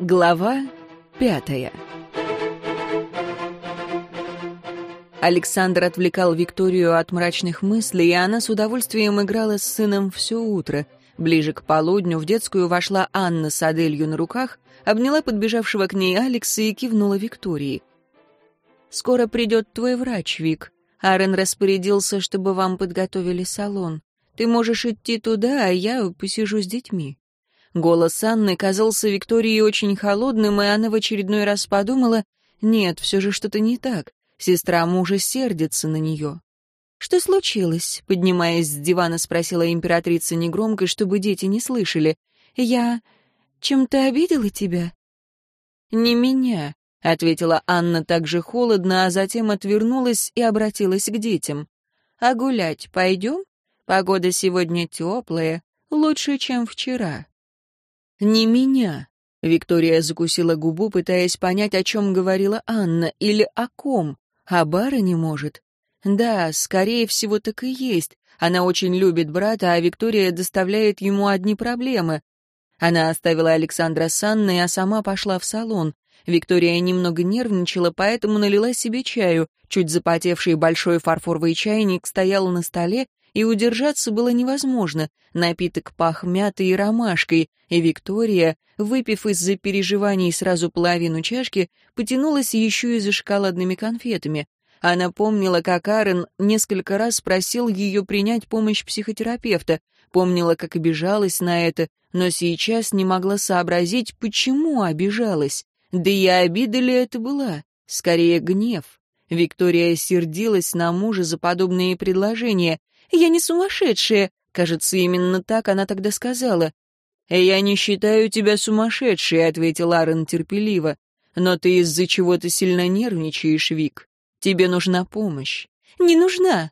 Глава пятая Александр отвлекал Викторию от мрачных мыслей, и она с удовольствием играла с сыном все утро. Ближе к полудню в детскую вошла Анна с Аделью на руках, обняла подбежавшего к ней Алекса и кивнула Виктории. «Скоро придет твой врач, Вик. Аарон распорядился, чтобы вам подготовили салон. Ты можешь идти туда, а я посижу с детьми». Голос Анны казался Виктории очень холодным, и она в очередной раз подумала, нет, все же что-то не так. Сестра мужа сердится на нее. «Что случилось?» — поднимаясь с дивана, спросила императрица негромко, чтобы дети не слышали. «Я... чем-то обидела тебя?» «Не меня», — ответила Анна так же холодно, а затем отвернулась и обратилась к детям. «А гулять пойдем? Погода сегодня теплая, лучше, чем вчера». «Не меня», — Виктория закусила губу, пытаясь понять, о чем говорила Анна, или о ком. А бара не может. Да, скорее всего, так и есть. Она очень любит брата, а Виктория доставляет ему одни проблемы. Она оставила Александра с Анной, а сама пошла в салон. Виктория немного нервничала, поэтому налила себе чаю. Чуть запотевший большой фарфоровый чайник стоял на столе, и удержаться было невозможно. Напиток пах мятой и ромашкой, и Виктория, выпив из-за переживаний сразу половину чашки, потянулась еще и за шоколадными конфетами. Она помнила, как Аарон несколько раз просил ее принять помощь психотерапевта, помнила, как обижалась на это, но сейчас не могла сообразить, почему обижалась. Да и обида ли это была? Скорее, гнев. Виктория сердилась на мужа за подобные предложения. «Я не сумасшедшая!» Кажется, именно так она тогда сказала. «Я не считаю тебя сумасшедшей», — ответил Аарон терпеливо. «Но ты из-за чего-то сильно нервничаешь, Вик. Тебе нужна помощь». «Не нужна».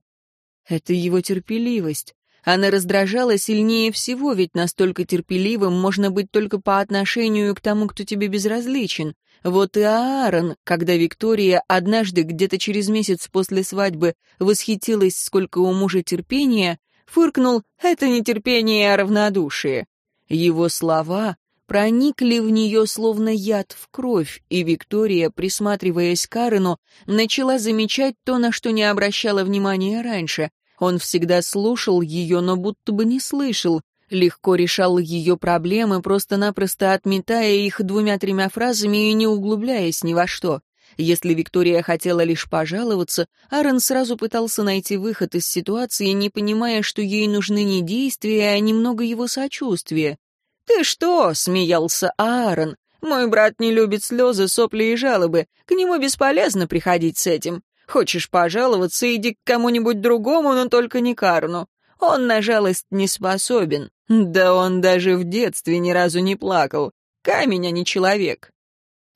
Это его терпеливость. Она раздражала сильнее всего, ведь настолько терпеливым можно быть только по отношению к тому, кто тебе безразличен. Вот и Аарон, когда Виктория однажды, где-то через месяц после свадьбы, восхитилась, сколько у мужа терпения, фыркнул «это не терпение, а равнодушие». Его слова проникли в нее словно яд в кровь, и Виктория, присматриваясь к Аарону, начала замечать то, на что не обращала внимания раньше. Он всегда слушал ее, но будто бы не слышал, легко решал ее проблемы, просто-напросто отметая их двумя-тремя фразами и не углубляясь ни во что. Если Виктория хотела лишь пожаловаться, Аарон сразу пытался найти выход из ситуации, не понимая, что ей нужны не действия, а немного его сочувствия. «Ты что?» — смеялся Аарон. «Мой брат не любит слезы, сопли и жалобы. К нему бесполезно приходить с этим. Хочешь пожаловаться, иди к кому-нибудь другому, но только не Карну. Он на жалость не способен. Да он даже в детстве ни разу не плакал. Камень, а не человек.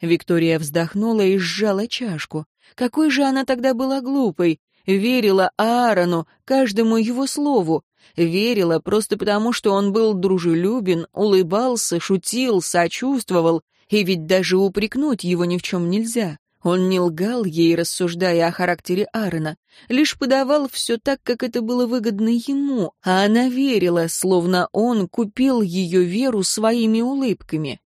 Виктория вздохнула и сжала чашку. Какой же она тогда была глупой. Верила Аарону, каждому его слову. Верила просто потому, что он был дружелюбен, улыбался, шутил, сочувствовал. И ведь даже упрекнуть его ни в чем нельзя. Он не лгал ей, рассуждая о характере Аарона, лишь подавал все так, как это было выгодно ему, а она верила, словно он купил ее веру своими улыбками.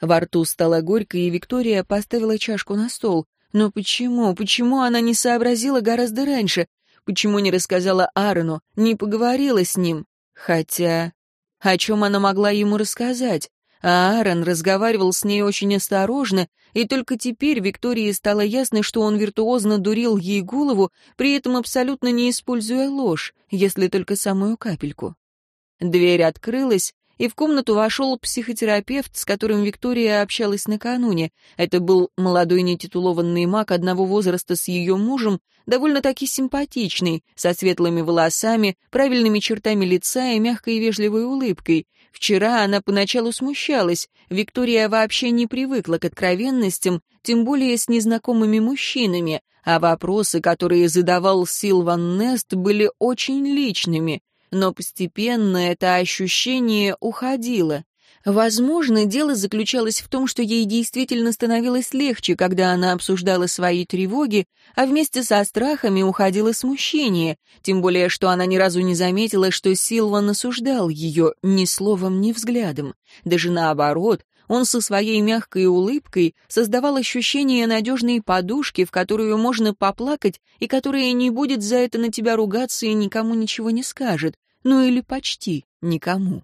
Во рту стало горько, и Виктория поставила чашку на стол. Но почему, почему она не сообразила гораздо раньше? Почему не рассказала Аарону, не поговорила с ним? Хотя... О чем она могла ему рассказать? А Аарон разговаривал с ней очень осторожно, и только теперь Виктории стало ясно, что он виртуозно дурил ей голову, при этом абсолютно не используя ложь, если только самую капельку. Дверь открылась, и в комнату вошел психотерапевт, с которым Виктория общалась накануне. Это был молодой нетитулованный маг одного возраста с ее мужем, довольно-таки симпатичный, со светлыми волосами, правильными чертами лица и мягкой вежливой улыбкой. Вчера она поначалу смущалась, Виктория вообще не привыкла к откровенностям, тем более с незнакомыми мужчинами, а вопросы, которые задавал Силван Нест, были очень личными — но постепенно это ощущение уходило. Возможно, дело заключалось в том, что ей действительно становилось легче, когда она обсуждала свои тревоги, а вместе со страхами уходило смущение, тем более, что она ни разу не заметила, что Силван осуждал ее ни словом, ни взглядом. Даже наоборот, он со своей мягкой улыбкой создавал ощущение надежной подушки, в которую можно поплакать и которая не будет за это на тебя ругаться и никому ничего не скажет, ну или почти никому.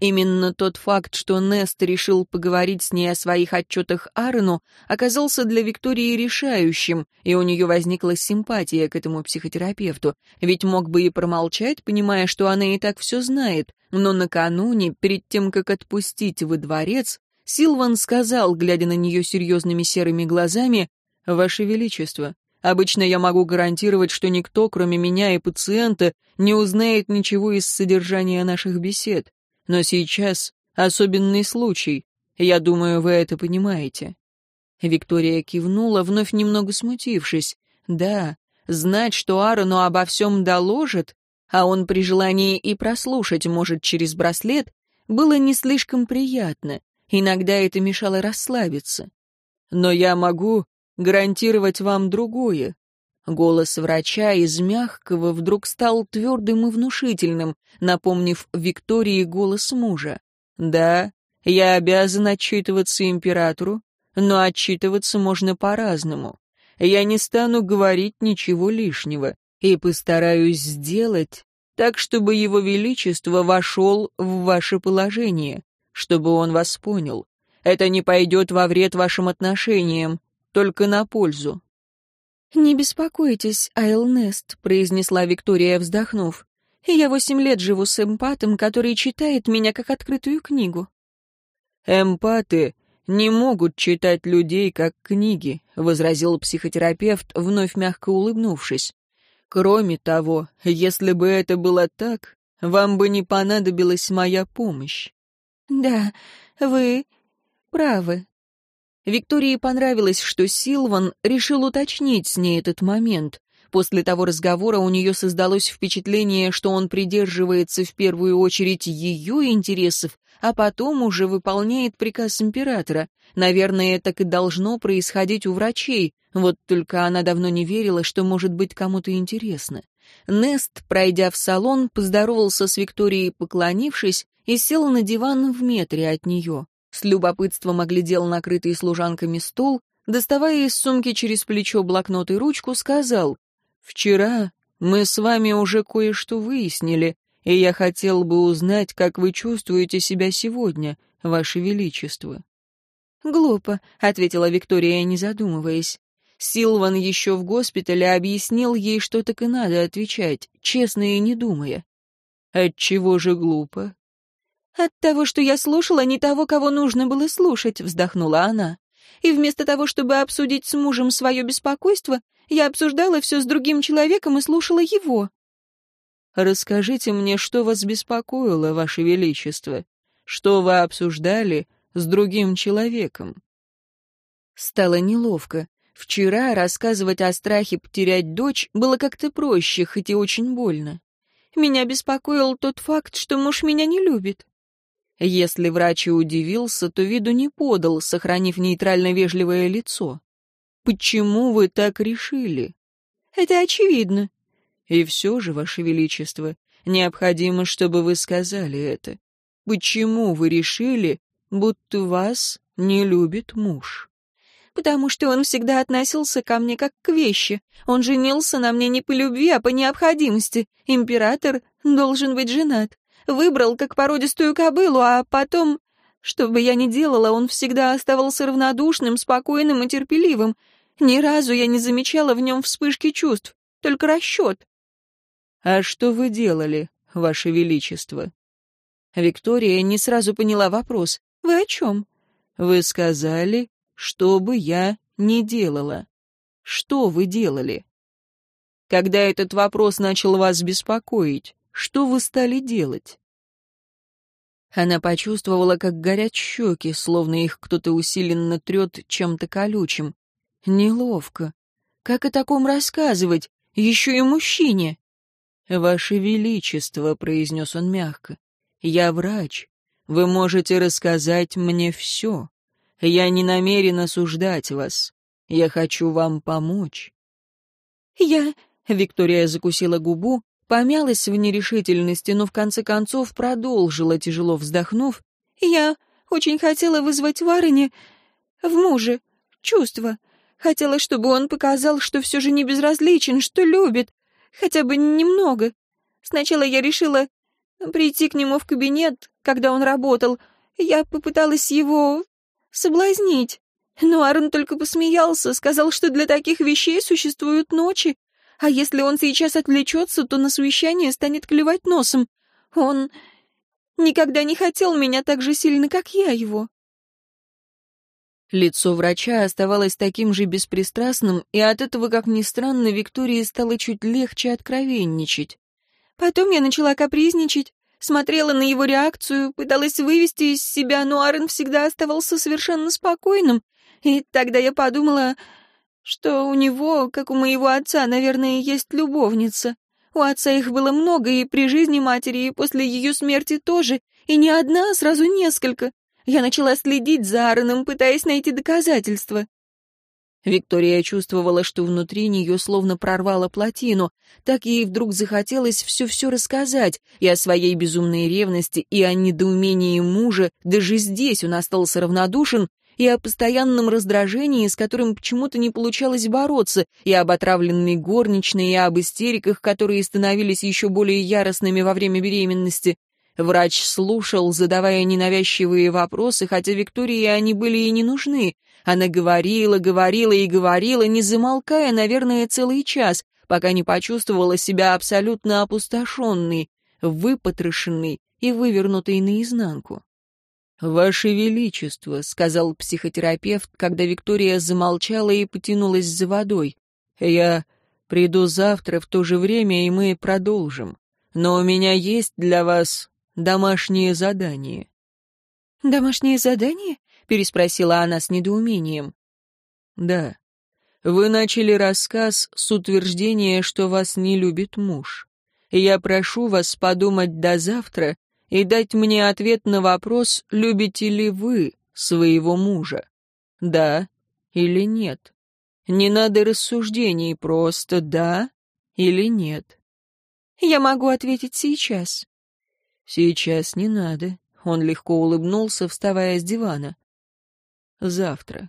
Именно тот факт, что Нест решил поговорить с ней о своих отчетах Аарону, оказался для Виктории решающим, и у нее возникла симпатия к этому психотерапевту, ведь мог бы и промолчать, понимая, что она и так все знает, но накануне, перед тем, как отпустить во дворец, Силван сказал, глядя на нее серьезными серыми глазами, «Ваше Величество, обычно я могу гарантировать, что никто, кроме меня и пациента, не узнает ничего из содержания наших бесед. Но сейчас особенный случай. Я думаю, вы это понимаете». Виктория кивнула, вновь немного смутившись. «Да, знать, что Аарону обо всем доложит, а он при желании и прослушать может через браслет, было не слишком приятно. Иногда это мешало расслабиться. Но я могу гарантировать вам другое. Голос врача из мягкого вдруг стал твердым и внушительным, напомнив Виктории голос мужа. «Да, я обязан отчитываться императору, но отчитываться можно по-разному. Я не стану говорить ничего лишнего и постараюсь сделать так, чтобы его величество вошел в ваше положение, чтобы он вас понял. Это не пойдет во вред вашим отношениям, только на пользу. «Не беспокойтесь, Айлнест», — произнесла Виктория, вздохнув. «Я восемь лет живу с эмпатом, который читает меня как открытую книгу». «Эмпаты не могут читать людей как книги», — возразил психотерапевт, вновь мягко улыбнувшись. «Кроме того, если бы это было так, вам бы не понадобилась моя помощь». «Да, вы правы», Виктории понравилось, что Силван решил уточнить с ней этот момент. После того разговора у нее создалось впечатление, что он придерживается в первую очередь ее интересов, а потом уже выполняет приказ императора. Наверное, так и должно происходить у врачей, вот только она давно не верила, что может быть кому-то интересно. Нест, пройдя в салон, поздоровался с Викторией, поклонившись, и сел на диван в метре от нее. С любопытством оглядел накрытый служанками стол, доставая из сумки через плечо блокнот и ручку, сказал, «Вчера мы с вами уже кое-что выяснили, и я хотел бы узнать, как вы чувствуете себя сегодня, Ваше Величество». «Глупо», — ответила Виктория, не задумываясь. Силван еще в госпитале объяснил ей, что так и надо отвечать, честно и не думая. «Отчего же глупо?» «От того, что я слушала не того, кого нужно было слушать», — вздохнула она. «И вместо того, чтобы обсудить с мужем свое беспокойство, я обсуждала все с другим человеком и слушала его». «Расскажите мне, что вас беспокоило, Ваше Величество? Что вы обсуждали с другим человеком?» Стало неловко. Вчера рассказывать о страхе потерять дочь было как-то проще, хоть и очень больно. «Меня беспокоил тот факт, что муж меня не любит». Если врач и удивился, то виду не подал, сохранив нейтрально-вежливое лицо. «Почему вы так решили?» «Это очевидно». «И все же, Ваше Величество, необходимо, чтобы вы сказали это. Почему вы решили, будто вас не любит муж?» «Потому что он всегда относился ко мне как к вещи. Он женился на мне не по любви, а по необходимости. Император должен быть женат. Выбрал как породистую кобылу, а потом... Что бы я ни делала, он всегда оставался равнодушным, спокойным и терпеливым. Ни разу я не замечала в нем вспышки чувств, только расчет. «А что вы делали, Ваше Величество?» Виктория не сразу поняла вопрос. «Вы о чем?» «Вы сказали, что бы я не делала. Что вы делали?» Когда этот вопрос начал вас беспокоить, что вы стали делать?» Она почувствовала, как горят щеки, словно их кто-то усиленно трет чем-то колючим. Неловко. Как о таком рассказывать? Еще и мужчине. «Ваше Величество», — произнес он мягко, — «я врач. вы можете рассказать мне все. Я не намерен осуждать вас. Я хочу вам помочь». «Я...» — Виктория закусила губу, помялась в нерешительности, но в конце концов продолжила, тяжело вздохнув. «Я очень хотела вызвать Варене в муже чувства. Хотела, чтобы он показал, что все же не безразличен, что любит, хотя бы немного. Сначала я решила прийти к нему в кабинет, когда он работал. Я попыталась его соблазнить. Но Аарон только посмеялся, сказал, что для таких вещей существуют ночи, а если он сейчас отвлечется, то на совещание станет клевать носом. Он никогда не хотел меня так же сильно, как я его. Лицо врача оставалось таким же беспристрастным, и от этого, как ни странно, Виктории стало чуть легче откровенничать. Потом я начала капризничать, смотрела на его реакцию, пыталась вывести из себя, но Аарон всегда оставался совершенно спокойным, и тогда я подумала, что у него, как у моего отца, наверное, есть любовница. У отца их было много, и при жизни матери, и после ее смерти тоже, и не одна, а сразу несколько. Я начала следить за Аароном, пытаясь найти доказательства. Виктория чувствовала, что внутри нее словно прорвало плотину. Так ей вдруг захотелось все-все рассказать, и о своей безумной ревности, и о недоумении мужа, даже здесь он остался равнодушен, и о постоянном раздражении, с которым почему-то не получалось бороться, и об отравленной горничной, и об истериках, которые становились еще более яростными во время беременности. Врач слушал, задавая ненавязчивые вопросы, хотя Виктории они были и не нужны. Она говорила, говорила и говорила, не замолкая, наверное, целый час, пока не почувствовала себя абсолютно опустошенной, выпотрошенной и вывернутой наизнанку. «Ваше Величество», — сказал психотерапевт, когда Виктория замолчала и потянулась за водой. «Я приду завтра в то же время, и мы продолжим. Но у меня есть для вас домашнее задание». «Домашнее задание?» — переспросила она с недоумением. «Да. Вы начали рассказ с утверждения, что вас не любит муж. Я прошу вас подумать до завтра и дать мне ответ на вопрос, любите ли вы своего мужа. Да или нет. Не надо рассуждений, просто да или нет. Я могу ответить сейчас. Сейчас не надо. Он легко улыбнулся, вставая с дивана. Завтра.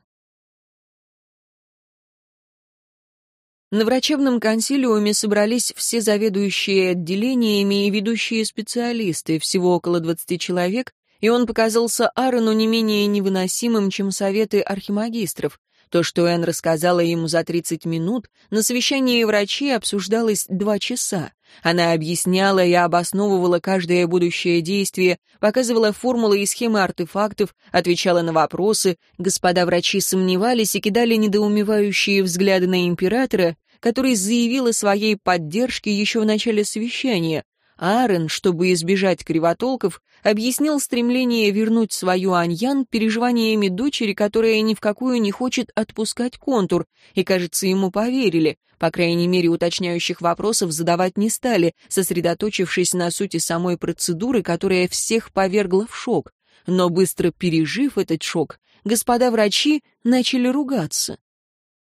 На врачебном консилиуме собрались все заведующие отделениями и ведущие специалисты, всего около 20 человек, и он показался Аарону не менее невыносимым, чем советы архимагистров. То, что Энн рассказала ему за 30 минут, на совещании врачей обсуждалось два часа. Она объясняла и обосновывала каждое будущее действие, показывала формулы и схемы артефактов, отвечала на вопросы. Господа врачи сомневались и кидали недоумевающие взгляды на императора, который заявил о своей поддержке еще в начале совещания. Аарон, чтобы избежать кривотолков, объяснил стремление вернуть свою Аньян переживаниями дочери, которая ни в какую не хочет отпускать контур, и, кажется, ему поверили. По крайней мере, уточняющих вопросов задавать не стали, сосредоточившись на сути самой процедуры, которая всех повергла в шок. Но быстро пережив этот шок, господа врачи начали ругаться.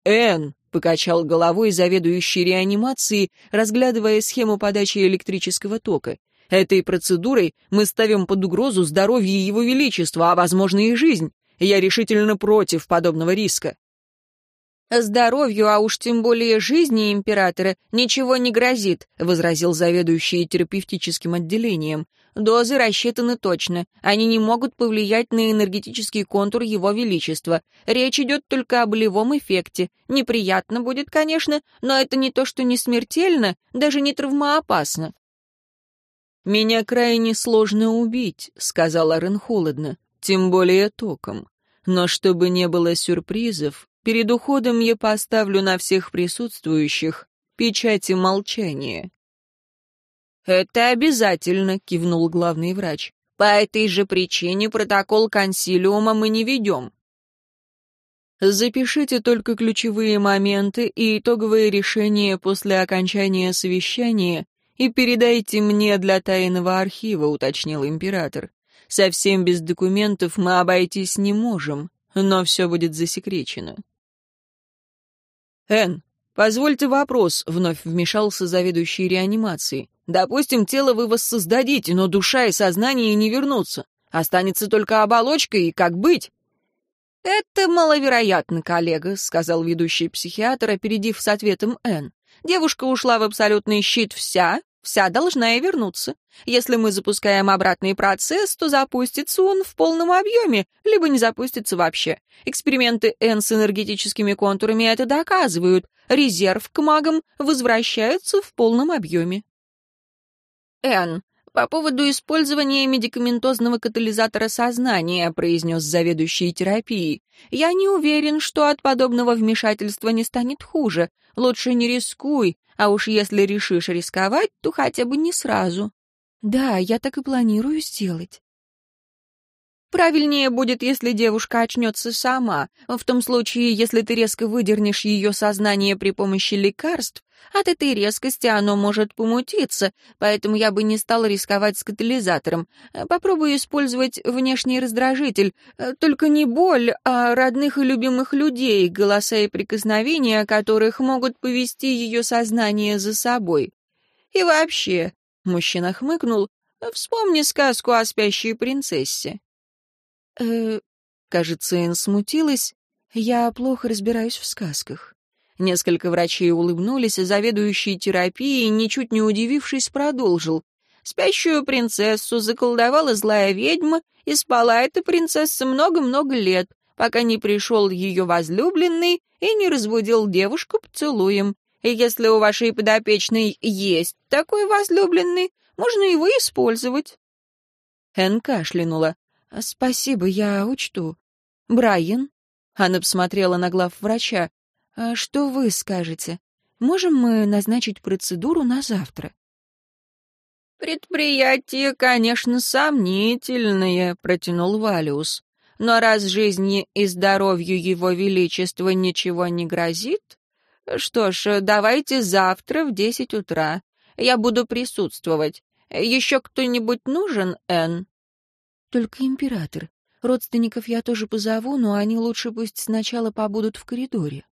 «Энн, покачал головой заведующий реанимацией, разглядывая схему подачи электрического тока. Этой процедурой мы ставим под угрозу здоровье Его Величества, а, возможно, и жизнь. Я решительно против подобного риска. «Здоровью, а уж тем более жизни императора, ничего не грозит», — возразил заведующий терапевтическим отделением. «Дозы рассчитаны точно. Они не могут повлиять на энергетический контур его величества. Речь идет только о болевом эффекте. Неприятно будет, конечно, но это не то, что не смертельно, даже не травмоопасно». «Меня крайне сложно убить», — сказал Рен холодно, — «тем более током. Но чтобы не было сюрпризов, Перед уходом я поставлю на всех присутствующих печати молчания». «Это обязательно», — кивнул главный врач. «По этой же причине протокол консилиума мы не ведем». «Запишите только ключевые моменты и итоговые решения после окончания совещания и передайте мне для тайного архива», — уточнил император. Совсем без документов мы обойтись не можем, но все будет засекречено. «Энн, позвольте вопрос», — вновь вмешался заведующий реанимацией. «Допустим, тело вы воссоздадите, но душа и сознание не вернутся. Останется только оболочка, и как быть?» «Это маловероятно, коллега», — сказал ведущий психиатр, опередив с ответом Энн. «Девушка ушла в абсолютный щит вся, вся должна и вернуться. Если мы запускаем обратный процесс, то запустится он в полном объеме, либо не запустится вообще. Эксперименты Энн с энергетическими контурами это доказывают. Резерв к магам возвращается в полном объеме». «Энн, «По поводу использования медикаментозного катализатора сознания», произнес заведующий терапией, «я не уверен, что от подобного вмешательства не станет хуже. Лучше не рискуй, а уж если решишь рисковать, то хотя бы не сразу». «Да, я так и планирую сделать». Правильнее будет, если девушка очнется сама. В том случае, если ты резко выдернешь ее сознание при помощи лекарств, от этой резкости оно может помутиться, поэтому я бы не стал рисковать с катализатором. Попробую использовать внешний раздражитель. Только не боль, а родных и любимых людей, голоса и прикосновения которых могут повести ее сознание за собой. И вообще, мужчина хмыкнул, вспомни сказку о спящей принцессе. «Э, кажется, Энн смутилась. Я плохо разбираюсь в сказках. Несколько врачей улыбнулись, а заведующий терапией, ничуть не удивившись, продолжил. Спящую принцессу заколдовала злая ведьма, и спала эта принцесса много-много лет, пока не пришел ее возлюбленный и не разбудил девушку поцелуем. И если у вашей подопечной есть такой возлюбленный, можно его использовать. Эн кашлянула. «Спасибо, я учту. Брайан?» Она посмотрела на глав врача. «А что вы скажете? Можем мы назначить процедуру на завтра?» «Предприятие, конечно, сомнительное», — протянул Валиус. «Но раз жизни и здоровью его величества ничего не грозит, что ж, давайте завтра в десять утра. Я буду присутствовать. Еще кто-нибудь нужен, Энн?» Только император. Родственников я тоже позову, но они лучше пусть сначала побудут в коридоре.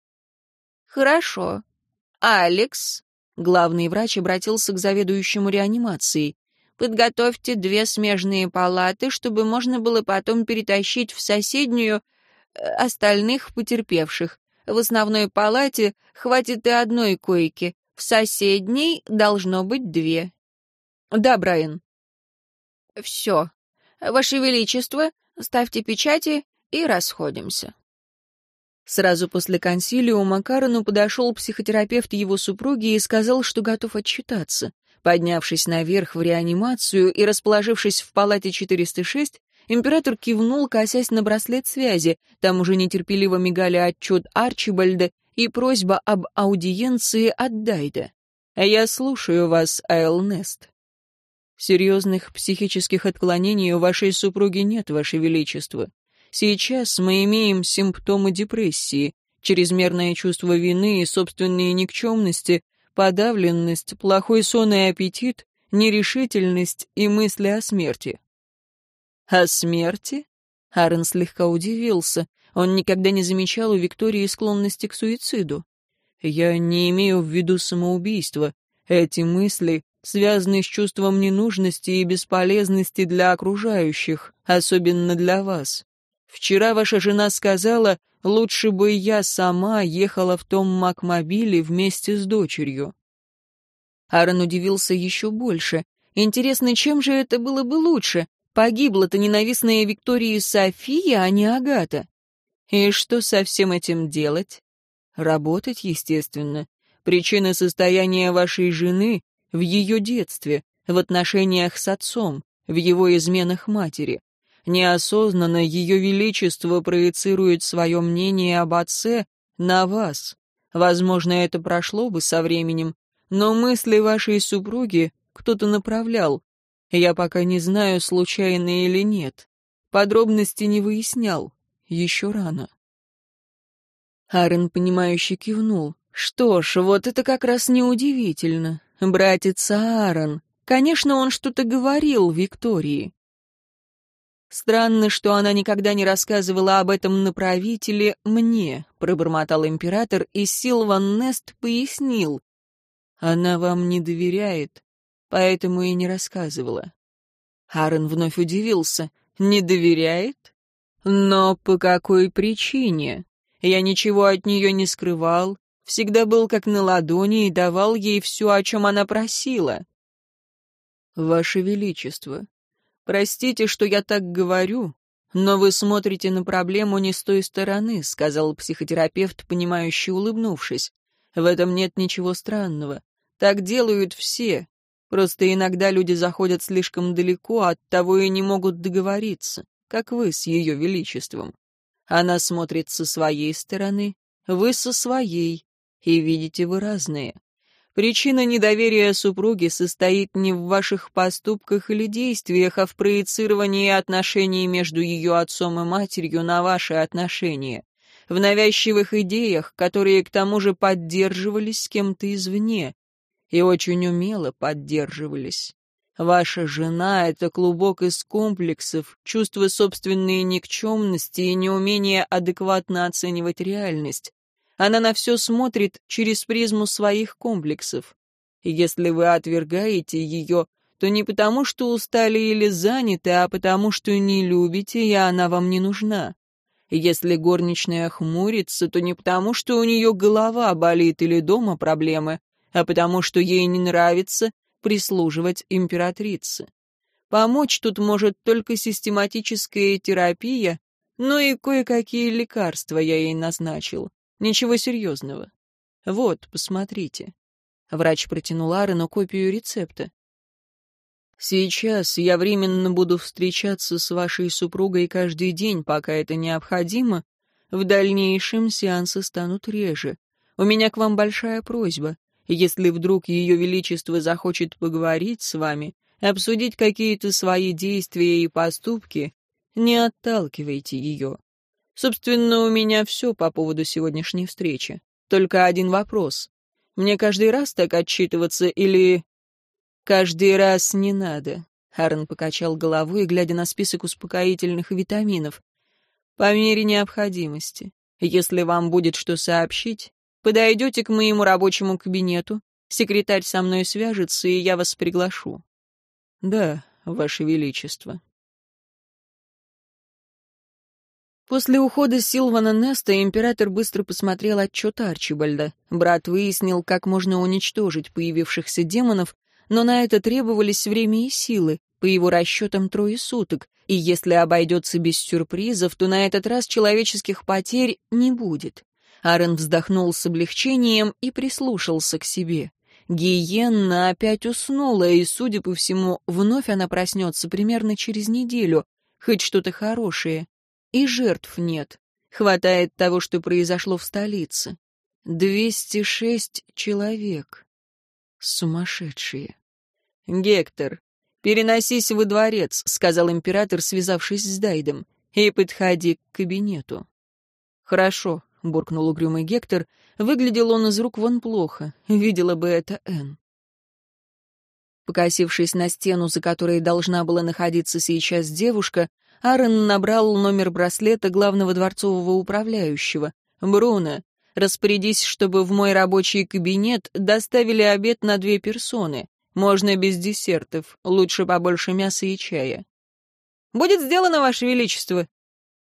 Хорошо. Алекс, главный врач обратился к заведующему реанимацией. Подготовьте две смежные палаты, чтобы можно было потом перетащить в соседнюю э, остальных потерпевших. В основной палате хватит и одной койки, в соседней должно быть две. Да, Брайан. Все. «Ваше Величество, ставьте печати и расходимся». Сразу после консилиума Карену подошел психотерапевт его супруги и сказал, что готов отчитаться. Поднявшись наверх в реанимацию и расположившись в палате 406, император кивнул, косясь на браслет связи. Там уже нетерпеливо мигали отчет Арчибальда и просьба об аудиенции от Дайда. «Я слушаю вас, Айлнест». Серьезных психических отклонений у вашей супруги нет, ваше величество. Сейчас мы имеем симптомы депрессии, чрезмерное чувство вины и собственные никчемности, подавленность, плохой сон и аппетит, нерешительность и мысли о смерти. О смерти? Аарон слегка удивился. Он никогда не замечал у Виктории склонности к суициду. Я не имею в виду самоубийство. Эти мысли связанный с чувством ненужности и бесполезности для окружающих, особенно для вас. Вчера ваша жена сказала, лучше бы я сама ехала в том макмобиле вместе с дочерью. Аарон удивился еще больше. Интересно, чем же это было бы лучше? Погибла-то ненавистная Виктория София, а не Агата. И что со всем этим делать? Работать, естественно. Причина состояния вашей жены в ее детстве, в отношениях с отцом, в его изменах матери. Неосознанно ее величество проецирует свое мнение об отце на вас. Возможно, это прошло бы со временем, но мысли вашей супруги кто-то направлял. Я пока не знаю, случайно или нет. Подробности не выяснял. Еще рано. Арен, понимающе кивнул. Что ж, вот это как раз неудивительно. Братец Аарон. Конечно, он что-то говорил Виктории. Странно, что она никогда не рассказывала об этом направителе мне, пробормотал император, и Силван Нест пояснил. Она вам не доверяет, поэтому и не рассказывала. Аарон вновь удивился. Не доверяет? Но по какой причине? Я ничего от нее не скрывал, всегда был как на ладони и давал ей все, о чем она просила. Ваше Величество, простите, что я так говорю, но вы смотрите на проблему не с той стороны, сказал психотерапевт, понимающе улыбнувшись. В этом нет ничего странного. Так делают все. Просто иногда люди заходят слишком далеко, от того и не могут договориться как вы с ее величеством. Она смотрит со своей стороны, вы со своей, и видите вы разные. Причина недоверия супруги состоит не в ваших поступках или действиях, а в проецировании отношений между ее отцом и матерью на ваши отношения, в навязчивых идеях, которые к тому же поддерживались кем-то извне, и очень умело поддерживались. Ваша жена — это клубок из комплексов, чувства собственной никчемности и неумение адекватно оценивать реальность. Она на все смотрит через призму своих комплексов. И если вы отвергаете ее, то не потому, что устали или заняты, а потому, что не любите, и она вам не нужна. Если горничная хмурится, то не потому, что у нее голова болит или дома проблемы, а потому, что ей не нравится, прислуживать императрице. Помочь тут может только систематическая терапия, но и кое-какие лекарства я ей назначил. Ничего серьезного. Вот, посмотрите. Врач протянул Арену копию рецепта. Сейчас я временно буду встречаться с вашей супругой каждый день, пока это необходимо. В дальнейшем сеансы станут реже. У меня к вам большая просьба. Если вдруг Ее Величество захочет поговорить с вами, обсудить какие-то свои действия и поступки, не отталкивайте ее. Собственно, у меня все по поводу сегодняшней встречи. Только один вопрос. Мне каждый раз так отчитываться или... Каждый раз не надо. Харрен покачал головой, глядя на список успокоительных витаминов. По мере необходимости. Если вам будет что сообщить, Подойдете к моему рабочему кабинету, секретарь со мной свяжется, и я вас приглашу. Да, Ваше Величество. После ухода Силвана Неста император быстро посмотрел отчет Арчибальда. Брат выяснил, как можно уничтожить появившихся демонов, но на это требовались время и силы, по его расчетам трое суток, и если обойдется без сюрпризов, то на этот раз человеческих потерь не будет. Арен вздохнул с облегчением и прислушался к себе. Гиенна опять уснула, и, судя по всему, вновь она проснется примерно через неделю. Хоть что-то хорошее. И жертв нет. Хватает того, что произошло в столице. Двести шесть человек. Сумасшедшие. «Гектор, переносись во дворец», — сказал император, связавшись с Дайдом, — «и подходи к кабинету». «Хорошо», — буркнул угрюмый Гектор. Выглядел он из рук вон плохо. Видела бы это Энн. Покосившись на стену, за которой должна была находиться сейчас девушка, Аарон набрал номер браслета главного дворцового управляющего. «Бруно, распорядись, чтобы в мой рабочий кабинет доставили обед на две персоны. Можно без десертов, лучше побольше мяса и чая». «Будет сделано, Ваше Величество».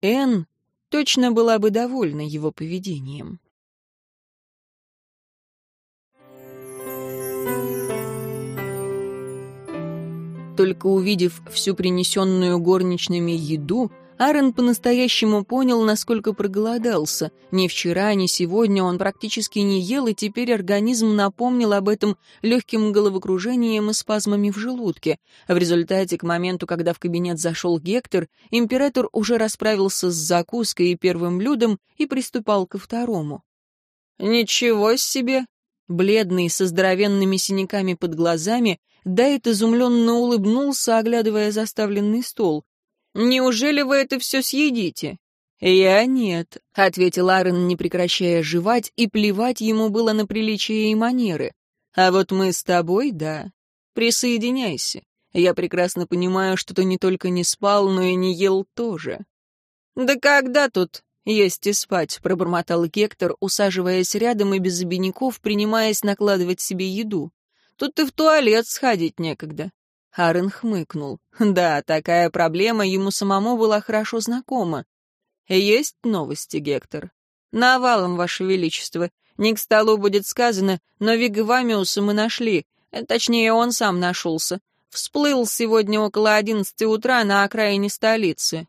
Энн точно была бы довольна его поведением. Только увидев всю принесенную горничными еду, Аарон по-настоящему понял, насколько проголодался. Ни вчера, ни сегодня он практически не ел, и теперь организм напомнил об этом легким головокружением и спазмами в желудке. В результате, к моменту, когда в кабинет зашел Гектор, император уже расправился с закуской и первым блюдом и приступал ко второму. «Ничего себе!» Бледный, со здоровенными синяками под глазами, Дайт изумленно улыбнулся, оглядывая заставленный стол. Неужели вы это все съедите?» «Я нет», — ответил Аарон, не прекращая жевать, и плевать ему было на приличие и манеры. «А вот мы с тобой, да. Присоединяйся. Я прекрасно понимаю, что ты не только не спал, но и не ел тоже». «Да когда тут есть и спать?» — пробормотал Гектор, усаживаясь рядом и без обиняков, принимаясь накладывать себе еду. «Тут и в туалет сходить некогда». Аарон хмыкнул. Да, такая проблема ему самому была хорошо знакома. «Есть новости, Гектор?» «Навалом, Ваше Величество. Не к столу будет сказано, но Вигвамиуса мы нашли. Точнее, он сам нашелся. Всплыл сегодня около одиннадцати утра на окраине столицы».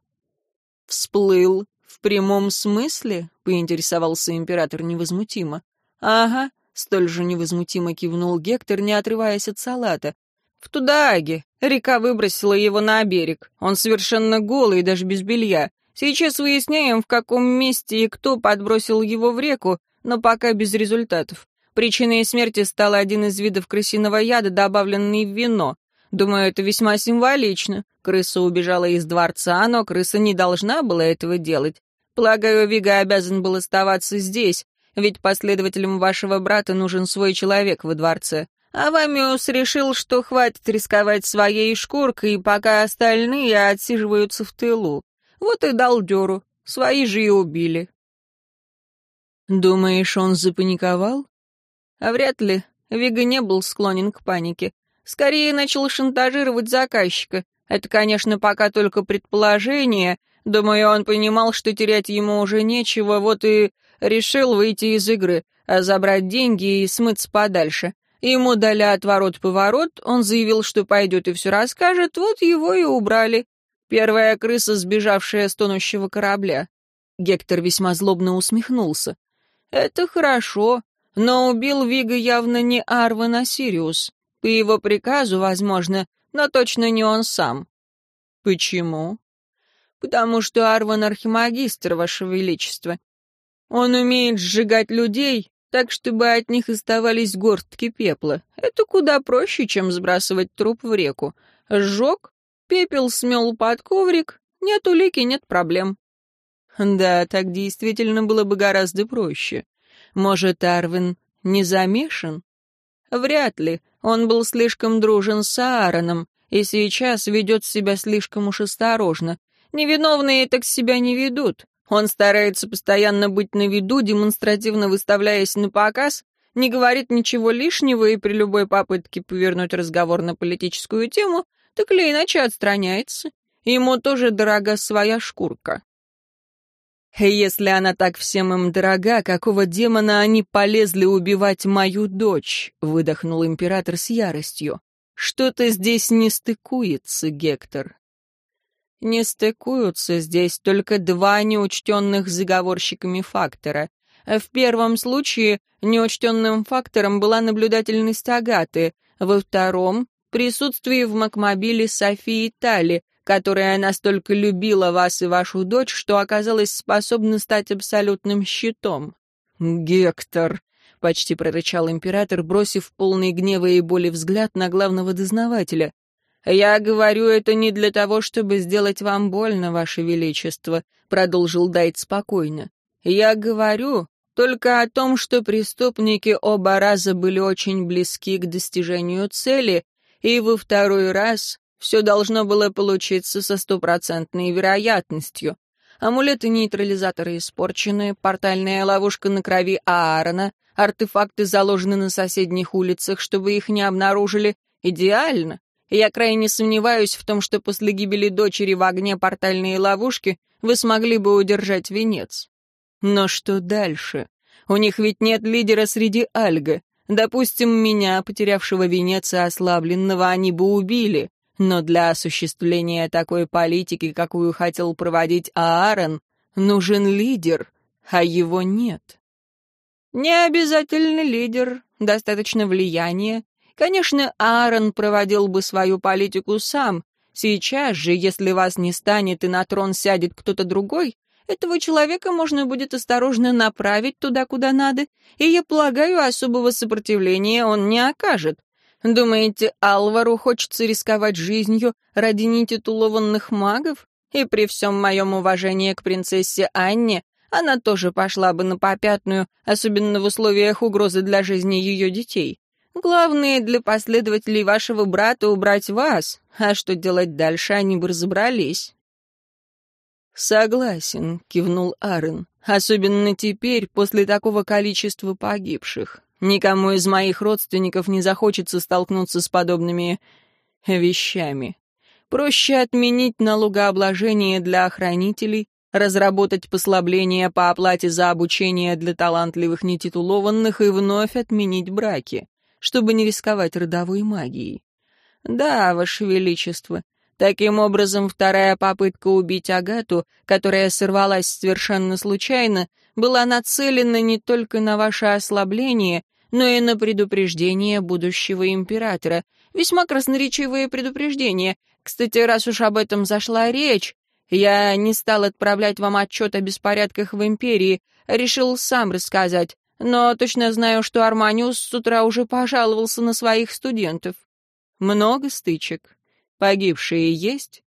«Всплыл? В прямом смысле?» — поинтересовался император невозмутимо. «Ага», — столь же невозмутимо кивнул Гектор, не отрываясь от салата. «В Тудааге. Река выбросила его на берег. Он совершенно голый, даже без белья. Сейчас выясняем, в каком месте и кто подбросил его в реку, но пока без результатов. Причиной смерти стал один из видов крысиного яда, добавленный в вино. Думаю, это весьма символично. Крыса убежала из дворца, но крыса не должна была этого делать. Полагаю, Вига обязан был оставаться здесь, ведь последователям вашего брата нужен свой человек во дворце. А Вамиус решил, что хватит рисковать своей шкуркой, пока остальные отсиживаются в тылу. Вот и дал дёру. Свои же и убили. Думаешь, он запаниковал? А вряд ли. Вига не был склонен к панике. Скорее начал шантажировать заказчика. Это, конечно, пока только предположение. Думаю, он понимал, что терять ему уже нечего, вот и решил выйти из игры, а забрать деньги и смыться подальше. Ему дали отворот-поворот, он заявил, что пойдет и все расскажет, вот его и убрали. Первая крыса, сбежавшая с тонущего корабля. Гектор весьма злобно усмехнулся. «Это хорошо, но убил Вига явно не Арвен, а Сириус. По его приказу, возможно, но точно не он сам. Почему? Потому что Арван архимагистр, Ваше Величество. Он умеет сжигать людей, так чтобы от них оставались горстки пепла. Это куда проще, чем сбрасывать труп в реку. Сжег, пепел смел под коврик, нет улики, нет проблем. Да, так действительно было бы гораздо проще. Может, Арвин не замешан? Вряд ли. Он был слишком дружен с Аароном и сейчас ведет себя слишком уж осторожно. Невиновные так себя не ведут. Он старается постоянно быть на виду, демонстративно выставляясь на показ, не говорит ничего лишнего и при любой попытке повернуть разговор на политическую тему, так или иначе отстраняется. Ему тоже дорога своя шкурка. «Если она так всем им дорога, какого демона они полезли убивать мою дочь?» — выдохнул император с яростью. «Что-то здесь не стыкуется, Гектор». «Не стыкуются здесь только два неучтенных заговорщиками фактора. В первом случае неучтенным фактором была наблюдательность Агаты, во втором — присутствие в Макмобиле Софии Тали, которая настолько любила вас и вашу дочь, что оказалась способна стать абсолютным щитом». «Гектор», — почти прорычал император, бросив полный гнева и боли взгляд на главного дознавателя. «Я говорю это не для того, чтобы сделать вам больно, ваше величество», — продолжил Дайт спокойно. «Я говорю только о том, что преступники оба раза были очень близки к достижению цели, и во второй раз все должно было получиться со стопроцентной вероятностью. Амулеты-нейтрализаторы испорчены, портальная ловушка на крови Аарона, артефакты заложены на соседних улицах, чтобы их не обнаружили. Идеально. Я крайне сомневаюсь в том, что после гибели дочери в огне портальные ловушки вы смогли бы удержать венец. Но что дальше? У них ведь нет лидера среди Альга. Допустим, меня, потерявшего венец и ослабленного, они бы убили. Но для осуществления такой политики, какую хотел проводить Аарон, нужен лидер, а его нет. Не обязательно лидер, достаточно влияния. Конечно, Аарон проводил бы свою политику сам. Сейчас же, если вас не станет и на трон сядет кто-то другой, этого человека можно будет осторожно направить туда, куда надо, и, я полагаю, особого сопротивления он не окажет. Думаете, Алвару хочется рисковать жизнью ради нетитулованных магов? И при всем моем уважении к принцессе Анне, она тоже пошла бы на попятную, особенно в условиях угрозы для жизни ее детей. Главное для последователей вашего брата убрать вас, а что делать дальше, они бы разобрались». «Согласен», — кивнул Аарон. «Особенно теперь, после такого количества погибших. Никому из моих родственников не захочется столкнуться с подобными вещами. Проще отменить налогообложение для охранителей, разработать послабление по оплате за обучение для талантливых нетитулованных и вновь отменить браки, чтобы не рисковать родовой магией. Да, Ваше Величество, таким образом вторая попытка убить Агату, которая сорвалась совершенно случайно, была нацелена не только на ваше ослабление, но и на предупреждение будущего императора. Весьма красноречивое предупреждение. Кстати, раз уж об этом зашла речь, я не стал отправлять вам отчет о беспорядках в империи, решил сам рассказать, но точно знаю, что Арманиус с утра уже пожаловался на своих студентов. Много стычек. Погибшие есть?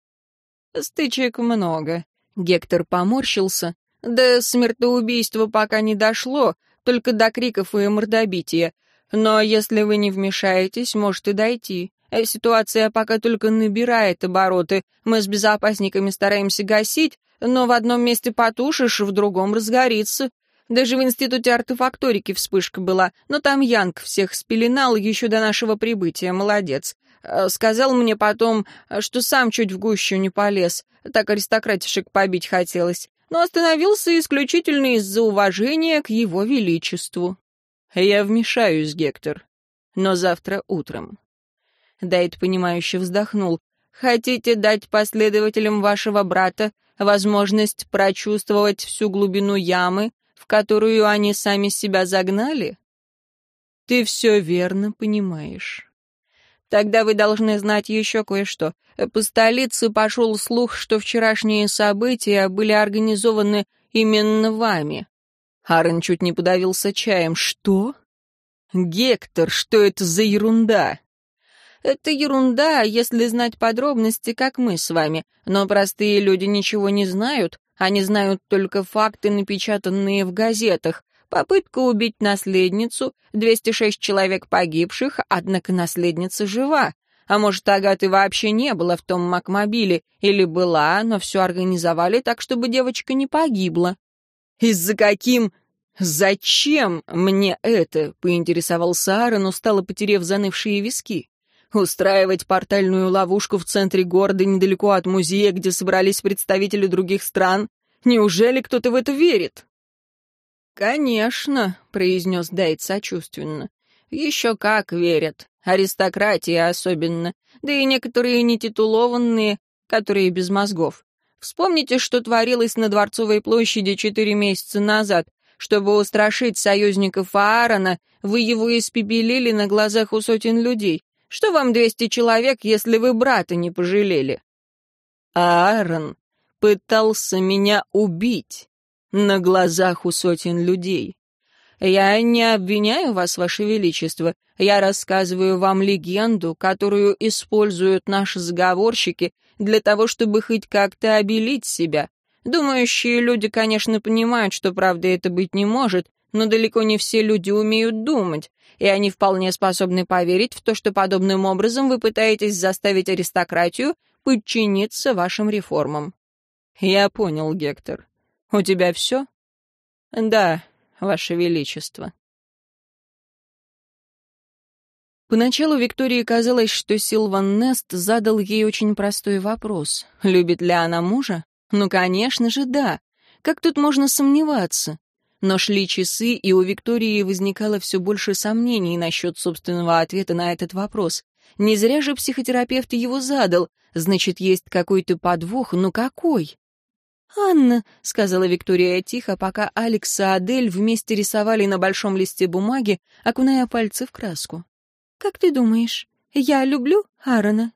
Стычек много. Гектор поморщился. До смертоубийства пока не дошло, только до криков и мордобития. Но если вы не вмешаетесь, может и дойти. Э, ситуация пока только набирает обороты. Мы с безопасниками стараемся гасить, но в одном месте потушишь, в другом разгорится. Даже в институте артефакторики вспышка была, но там Янг всех спеленал еще до нашего прибытия, молодец. Э, сказал мне потом, что сам чуть в гущу не полез, так аристократишек побить хотелось, но остановился исключительно из-за уважения к его величеству. Я вмешаюсь, Гектор, но завтра утром. Дайт, понимающе вздохнул. «Хотите дать последователям вашего брата возможность прочувствовать всю глубину ямы, в которую они сами себя загнали?» «Ты все верно понимаешь». «Тогда вы должны знать еще кое-что. По столице пошел слух, что вчерашние события были организованы именно вами». Аарон чуть не подавился чаем. «Что?» «Гектор, что это за ерунда?» Это ерунда, если знать подробности, как мы с вами. Но простые люди ничего не знают, они знают только факты, напечатанные в газетах. Попытка убить наследницу, 206 человек погибших, однако наследница жива. А может, Агаты вообще не было в том Макмобиле, или была, но все организовали так, чтобы девочка не погибла. Из-за каким... «Зачем мне это?» — поинтересовался Аарон, устало потерев занывшие виски. Устраивать портальную ловушку в центре города недалеко от музея, где собрались представители других стран? Неужели кто-то в это верит? «Конечно», — произнес Дайт сочувственно. «Еще как верят. Аристократия особенно. Да и некоторые нетитулованные, которые без мозгов. Вспомните, что творилось на Дворцовой площади четыре месяца назад. Чтобы устрашить союзников Аарона, вы его испепелили на глазах у сотен людей. Что вам двести человек, если вы брата не пожалели? Аарон пытался меня убить на глазах у сотен людей. Я не обвиняю вас, ваше величество. Я рассказываю вам легенду, которую используют наши заговорщики для того, чтобы хоть как-то обелить себя. Думающие люди, конечно, понимают, что правда это быть не может, но далеко не все люди умеют думать, и они вполне способны поверить в то, что подобным образом вы пытаетесь заставить аристократию подчиниться вашим реформам. Я понял, Гектор. У тебя все? Да, ваше величество. Поначалу Виктории казалось, что Силван Нест задал ей очень простой вопрос. Любит ли она мужа? Ну, конечно же, да. Как тут можно сомневаться? Но шли часы, и у Виктории возникало все больше сомнений насчет собственного ответа на этот вопрос. Не зря же психотерапевт его задал. Значит, есть какой-то подвох, но какой? «Анна», — сказала Виктория тихо, пока Алекс и Адель вместе рисовали на большом листе бумаги, окуная пальцы в краску. «Как ты думаешь, я люблю Аарона?»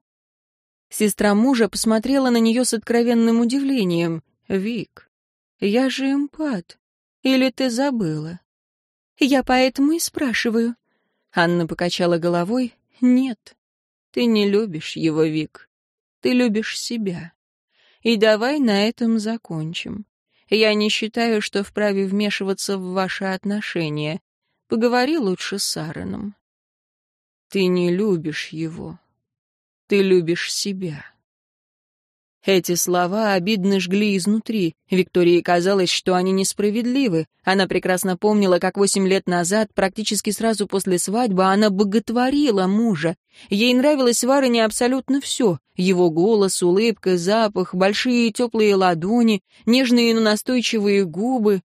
Сестра мужа посмотрела на нее с откровенным удивлением. «Вик, я же эмпат. Или ты забыла?» «Я поэтому и спрашиваю». Анна покачала головой. «Нет, ты не любишь его, Вик. Ты любишь себя. И давай на этом закончим. Я не считаю, что вправе вмешиваться в ваши отношения. Поговори лучше с Аароном». Ты не любишь его. Ты любишь себя. Эти слова обидно жгли изнутри. Виктории казалось, что они несправедливы. Она прекрасно помнила, как восемь лет назад, практически сразу после свадьбы, она боготворила мужа. Ей нравилось в Аароне абсолютно все. Его голос, улыбка, запах, большие теплые ладони, нежные, но настойчивые губы.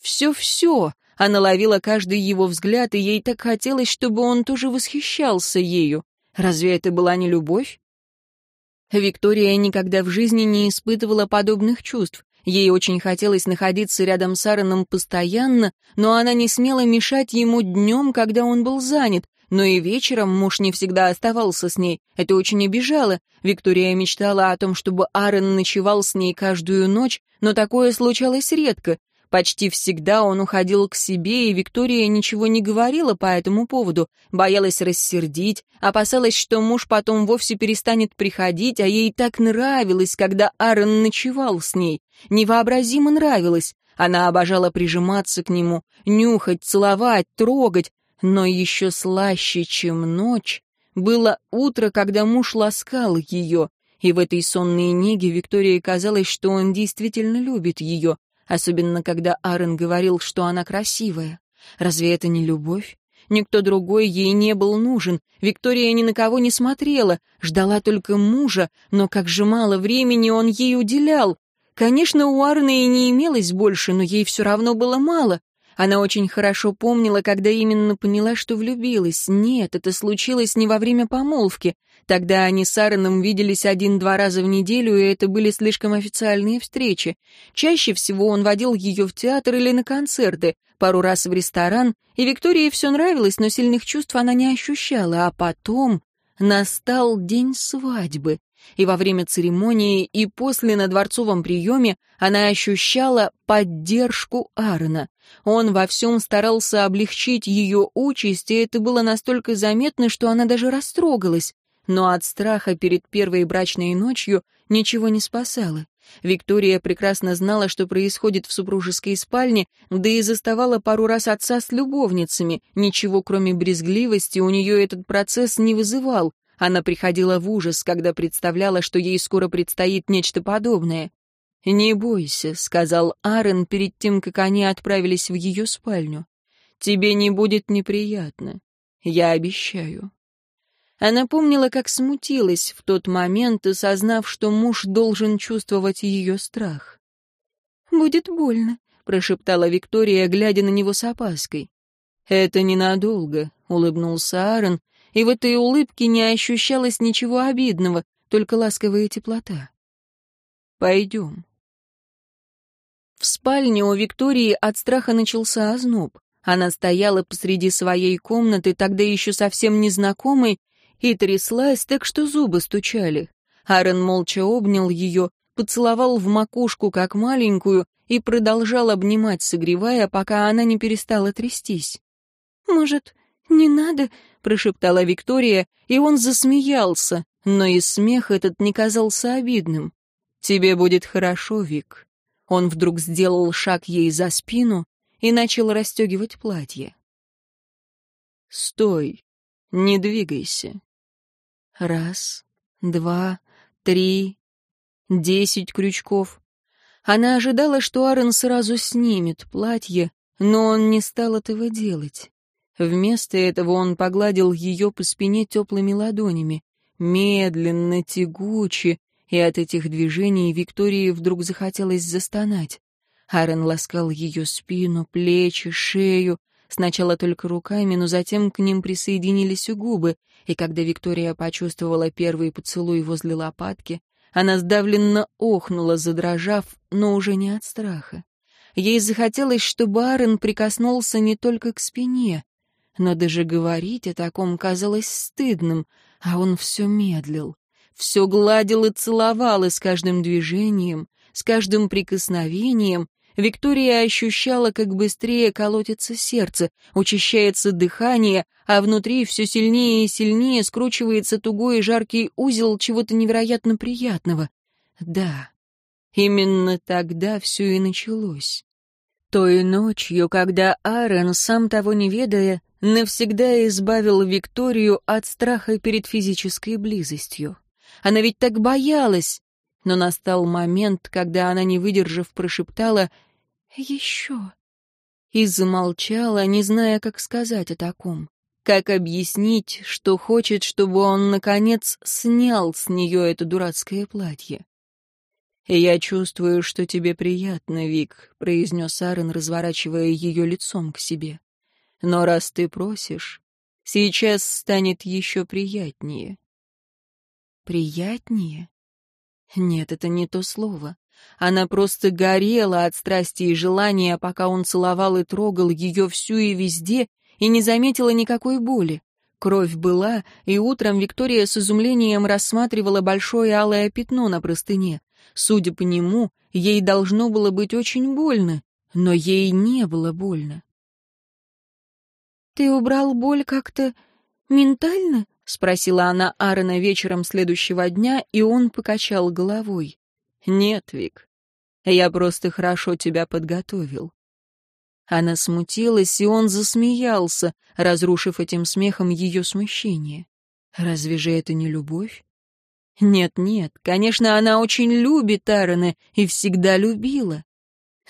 Все-все. Она ловила каждый его взгляд, и ей так хотелось, чтобы он тоже восхищался ею. Разве это была не любовь? Виктория никогда в жизни не испытывала подобных чувств. Ей очень хотелось находиться рядом с Аароном постоянно, но она не смела мешать ему днем, когда он был занят. Но и вечером муж не всегда оставался с ней. Это очень обижало. Виктория мечтала о том, чтобы Аарон ночевал с ней каждую ночь, но такое случалось редко. Почти всегда он уходил к себе, и Виктория ничего не говорила по этому поводу, боялась рассердить, опасалась, что муж потом вовсе перестанет приходить, а ей так нравилось, когда Аарон ночевал с ней. Невообразимо нравилось. Она обожала прижиматься к нему, нюхать, целовать, трогать, но еще слаще, чем ночь, было утро, когда муж ласкал ее, и в этой сонной неге Виктории казалось, что он действительно любит ее, особенно когда Аарон говорил, что она красивая. Разве это не любовь? Никто другой ей не был нужен. Виктория ни на кого не смотрела, ждала только мужа, но как же мало времени он ей уделял. Конечно, у Арны и не имелось больше, но ей все равно было мало. Она очень хорошо помнила, когда именно поняла, что влюбилась. Нет, это случилось не во время помолвки. Тогда они с Аароном виделись один-два раза в неделю, и это были слишком официальные встречи. Чаще всего он водил ее в театр или на концерты, пару раз в ресторан, и Виктории все нравилось, но сильных чувств она не ощущала. А потом настал день свадьбы. И во время церемонии, и после на дворцовом приеме она ощущала поддержку Аарона. Он во всем старался облегчить ее участь, и это было настолько заметно, что она даже растрогалась. Но от страха перед первой брачной ночью ничего не спасало. Виктория прекрасно знала, что происходит в супружеской спальне, да и заставала пару раз отца с любовницами. Ничего, кроме брезгливости, у нее этот процесс не вызывал. Она приходила в ужас, когда представляла, что ей скоро предстоит нечто подобное. «Не бойся», — сказал Аарон перед тем, как они отправились в ее спальню. «Тебе не будет неприятно. Я обещаю». Она помнила, как смутилась в тот момент, осознав, что муж должен чувствовать ее страх. «Будет больно», — прошептала Виктория, глядя на него с опаской. «Это ненадолго», — улыбнулся Аарон, и в этой улыбке не ощущалось ничего обидного, только ласковая теплота. «Пойдем». В спальне у Виктории от страха начался озноб. Она стояла посреди своей комнаты, тогда еще совсем незнакомой, и тряслась так, что зубы стучали. Аарон молча обнял ее, поцеловал в макушку, как маленькую, и продолжал обнимать, согревая, пока она не перестала трястись. «Может, не надо?» — прошептала Виктория, и он засмеялся, но и смех этот не казался обидным. «Тебе будет хорошо, Вик. Он вдруг сделал шаг ей за спину и начал расстегивать платье. «Стой! Не двигайся!» Раз, два, три, десять крючков. Она ожидала, что Аарон сразу снимет платье, но он не стал этого делать. Вместо этого он погладил ее по спине теплыми ладонями, медленно, тягуче, и от этих движений Виктории вдруг захотелось застонать. Аарон ласкал ее спину, плечи, шею, сначала только руками, но затем к ним присоединились и губы, и когда Виктория почувствовала первый поцелуй возле лопатки, она сдавленно охнула, задрожав, но уже не от страха. Ей захотелось, чтобы Аарон прикоснулся не только к спине, но даже говорить о таком казалось стыдным, а он все медлил все гладил и целовал, и с каждым движением, с каждым прикосновением Виктория ощущала, как быстрее колотится сердце, учащается дыхание, а внутри все сильнее и сильнее скручивается тугой и жаркий узел чего-то невероятно приятного. Да, именно тогда все и началось. Той ночью, когда Аарон, сам того не ведая, навсегда избавил Викторию от страха перед физической близостью. Она ведь так боялась. Но настал момент, когда она, не выдержав, прошептала «Еще». И замолчала, не зная, как сказать о таком. Как объяснить, что хочет, чтобы он, наконец, снял с нее это дурацкое платье? «Я чувствую, что тебе приятно, Вик», — произнес Аарон, разворачивая ее лицом к себе. «Но раз ты просишь, сейчас станет еще приятнее». «Приятнее?» Нет, это не то слово. Она просто горела от страсти и желания, пока он целовал и трогал ее всю и везде, и не заметила никакой боли. Кровь была, и утром Виктория с изумлением рассматривала большое алое пятно на простыне. Судя по нему, ей должно было быть очень больно, но ей не было больно. «Ты убрал боль как-то ментально?» — спросила она Аарона вечером следующего дня, и он покачал головой. «Нет, Вик, я просто хорошо тебя подготовил». Она смутилась, и он засмеялся, разрушив этим смехом ее смущение. Разве же это не любовь? Нет-нет, конечно, она очень любит Аарона и всегда любила.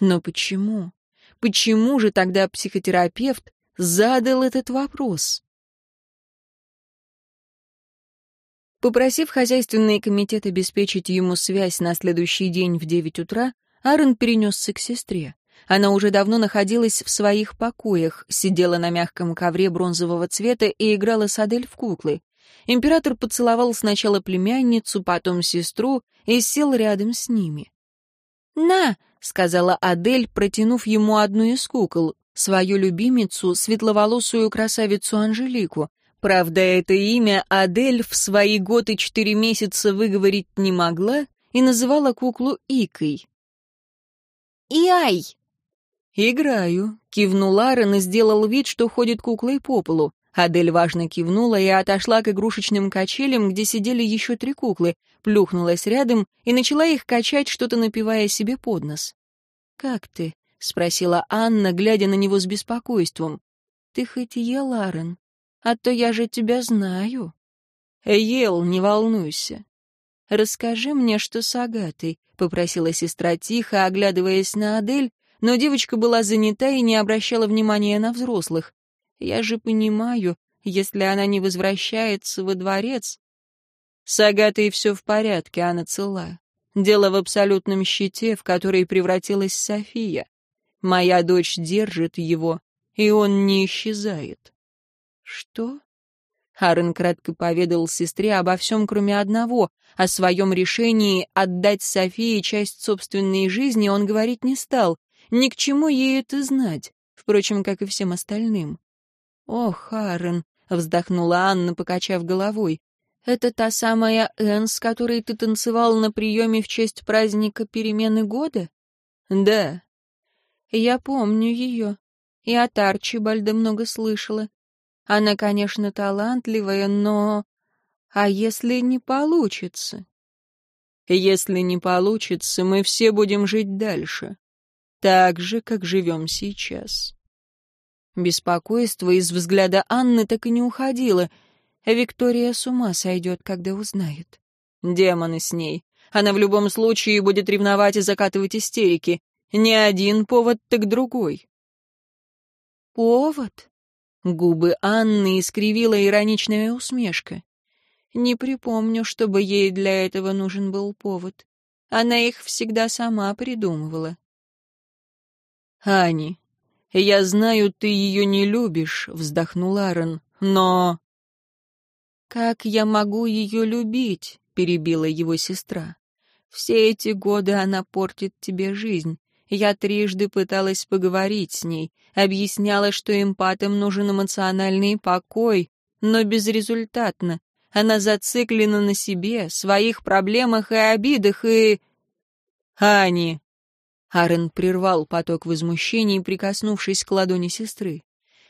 Но почему? Почему же тогда психотерапевт задал этот вопрос? Попросив хозяйственный комитет обеспечить ему связь на следующий день в девять утра, Аарон перенесся к сестре. Она уже давно находилась в своих покоях, сидела на мягком ковре бронзового цвета и играла с Адель в куклы. Император поцеловал сначала племянницу, потом сестру и сел рядом с ними. «На!» — сказала Адель, протянув ему одну из кукол, свою любимицу, светловолосую красавицу Анжелику. Правда, это имя Адель в свои годы четыре месяца выговорить не могла и называла куклу Икой. «Иай!» «Играю», — кивнул Аарон и сделал вид, что ходит куклой по полу. Адель важно кивнула и отошла к игрушечным качелям, где сидели еще три куклы, плюхнулась рядом и начала их качать, что-то напивая себе под нос. «Как ты?» — спросила Анна, глядя на него с беспокойством. «Ты хоть ел, Аарон? А то я же тебя знаю». «Ел, не волнуйся». «Расскажи мне, что с Агатой», — попросила сестра тихо, оглядываясь на Адель, но девочка была занята и не обращала внимания на взрослых. Я же понимаю, если она не возвращается во дворец... С Агатой все в порядке, она цела. Дело в абсолютном щите, в который превратилась София. Моя дочь держит его, и он не исчезает. Что? Аарон кратко поведал сестре обо всем, кроме одного. О своем решении отдать Софии часть собственной жизни он говорить не стал. Ни к чему ей это знать, впрочем, как и всем остальным. «О, Харрен», — вздохнула Анна, покачав головой, — «это та самая Энн, с которой ты танцевал на приеме в честь праздника перемены года?» «Да». «Я помню ее. И от Арчибальда много слышала. Она, конечно, талантливая, но... А если не получится?» «Если не получится, мы все будем жить дальше. Так же, как живем сейчас». Беспокойство из взгляда Анны так и не уходило. Виктория с ума сойдет, когда узнает. Демоны с ней. Она в любом случае будет ревновать и закатывать истерики. Не один повод, так другой. «Повод?» Губы Анны искривила ироничная усмешка. «Не припомню, чтобы ей для этого нужен был повод. Она их всегда сама придумывала». «Ани, «Я знаю, ты ее не любишь», — вздохнул Аарон, — «но...» «Как я могу ее любить?» — перебила его сестра. «Все эти годы она портит тебе жизнь. Я трижды пыталась поговорить с ней, объясняла, что эмпатам нужен эмоциональный покой, но безрезультатно. Она зациклена на себе, своих проблемах и обидах, и... «Ани!» Аарон прервал поток возмущений, прикоснувшись к ладони сестры.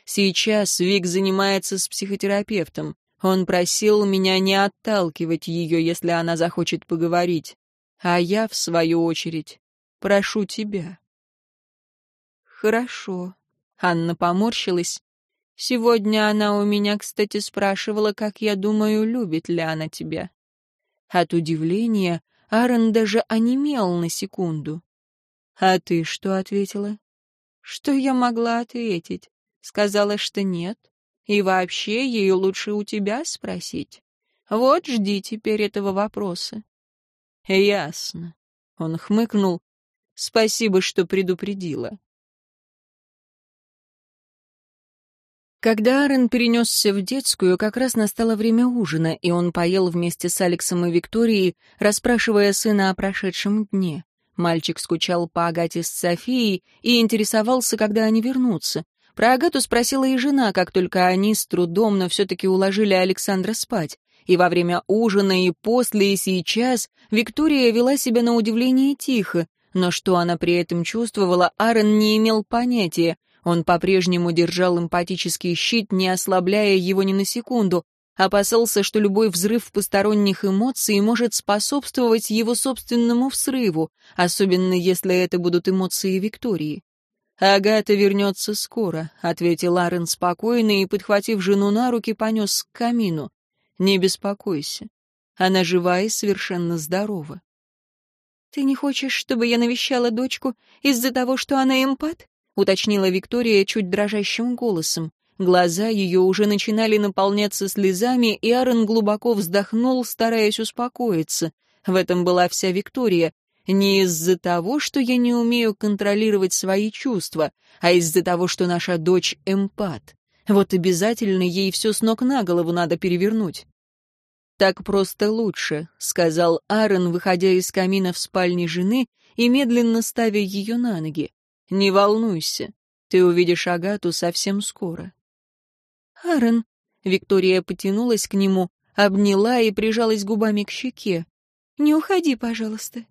«Сейчас Вик занимается с психотерапевтом. Он просил меня не отталкивать ее, если она захочет поговорить. А я, в свою очередь, прошу тебя». «Хорошо». Анна поморщилась. «Сегодня она у меня, кстати, спрашивала, как я думаю, любит ли она тебя». От удивления Аарон даже онемел на секунду. «А ты что ответила?» «Что я могла ответить?» Сказала, что нет. И вообще, ее лучше у тебя спросить. Вот жди теперь этого вопроса. Ясно. Он хмыкнул. Спасибо, что предупредила. Когда Аарон перенесся в детскую, как раз настало время ужина, и он поел вместе с Алексом и Викторией, расспрашивая сына о прошедшем дне. Мальчик скучал по Агате с Софией и интересовался, когда они вернутся. Про Агату спросила и жена, как только они с трудом, но все-таки уложили Александра спать. И во время ужина, и после, и сейчас Виктория вела себя на удивление тихо, но что она при этом чувствовала, Аарон не имел понятия. Он по-прежнему держал эмпатический щит, не ослабляя его ни на секунду, опасался, что любой взрыв посторонних эмоций может способствовать его собственному взрыву, особенно если это будут эмоции Виктории. «Агата вернется скоро», — ответил Арен спокойно и, подхватив жену на руки, понес к камину. «Не беспокойся. Она жива и совершенно здорова». «Ты не хочешь, чтобы я навещала дочку из-за того, что она эмпат?» — уточнила Виктория чуть дрожащим голосом. Глаза ее уже начинали наполняться слезами, и Аарон глубоко вздохнул, стараясь успокоиться. В этом была вся Виктория. Не из-за того, что я не умею контролировать свои чувства, а из-за того, что наша дочь эмпат. Вот обязательно ей все с ног на голову надо перевернуть. «Так просто лучше», — сказал Аарон, выходя из камина в спальне жены и медленно ставя ее на ноги. «Не волнуйся, ты увидишь Агату совсем скоро». «Аарон», — Виктория потянулась к нему, обняла и прижалась губами к щеке. «Не уходи, пожалуйста.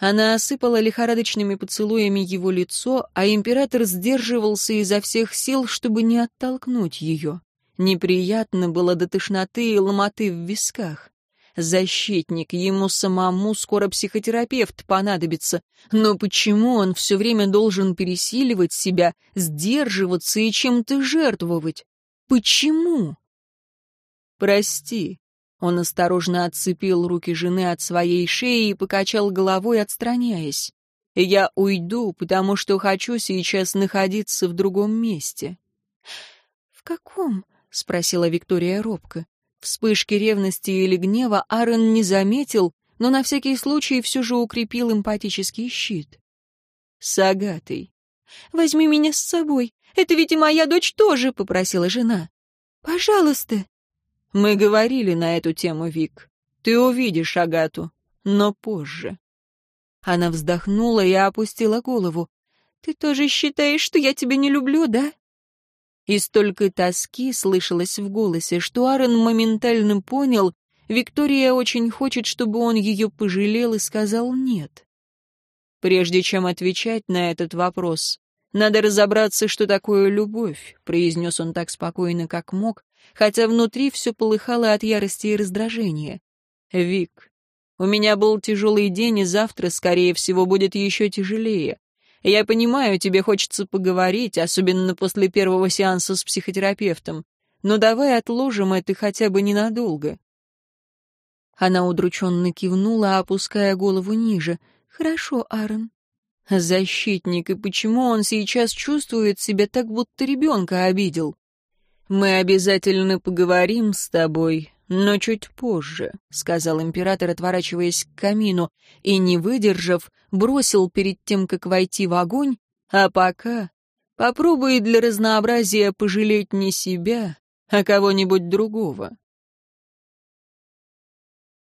Она осыпала лихорадочными поцелуями его лицо, а император сдерживался изо всех сил, чтобы не оттолкнуть ее. Неприятно было до тошноты и ломоты в висках. Защитник, ему самому скоро психотерапевт понадобится. Но почему он все время должен пересиливать себя, сдерживаться и чем-то жертвовать? Почему? «Прости», он осторожно отцепил руки жены от своей шеи и покачал головой, отстраняясь. «Я уйду, потому что хочу сейчас находиться в другом месте». «В каком?» — спросила Виктория робко. Вспышки ревности или гнева Аарон не заметил, но на всякий случай все же укрепил эмпатический щит. «С Агатой». «Возьми меня с собой. Это ведь и моя дочь тоже», — попросила жена. «Пожалуйста». Мы говорили на эту тему, Вик. Ты увидишь Агату, но позже. Она вздохнула и опустила голову. Ты тоже считаешь, что я тебя не люблю, да? И столько тоски слышалось в голосе, что Аарон моментально понял, Виктория очень хочет, чтобы он ее пожалел и сказал «нет». Прежде чем отвечать на этот вопрос, надо разобраться, что такое любовь, произнес он так спокойно, как мог, хотя внутри все полыхало от ярости и раздражения. «Вик, у меня был тяжелый день, и завтра, скорее всего, будет еще тяжелее. Я понимаю, тебе хочется поговорить, особенно после первого сеанса с психотерапевтом, но давай отложим это хотя бы ненадолго». Она удрученно кивнула, опуская голову ниже. «Хорошо, Аарон». «Защитник, и почему он сейчас чувствует себя так, будто ребенка обидел?» «Мы обязательно поговорим с тобой, но чуть позже», — сказал император, отворачиваясь к камину, и, не выдержав, бросил перед тем, как войти в огонь, «А пока попробуй для разнообразия пожалеть не себя, а кого-нибудь другого».